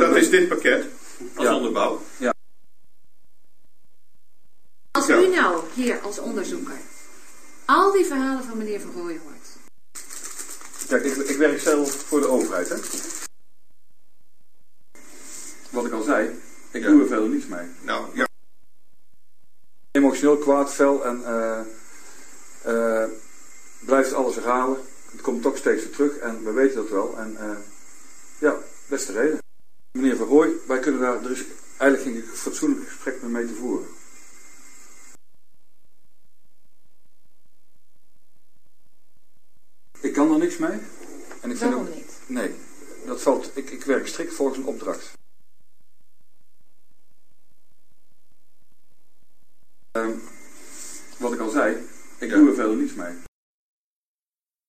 dat is dit pakket als Ja. onderbouw. Als Ja. u nou hier als onderzoeker al die verhalen van meneer Van Rooij hoort. Kijk, ik, ik werk zelf voor de overheid, hè. Wat ik al zei, ik Ja. doe er verder niets mee. Nou, ja. Emotioneel kwaad, fel en eh eh, blijft alles herhalen. Het komt toch steeds weer terug en we weten dat wel. En eh, ja, dat is de reden. Wij kunnen daar, er is eigenlijk geen fatsoenlijk gesprek mee te voeren. Ik kan er niks mee. En ik vind ook, niet? Nee, dat valt, ik, ik werk strikt volgens een opdracht. Ehm, wat ik al zei, ik doe er verder niets mee.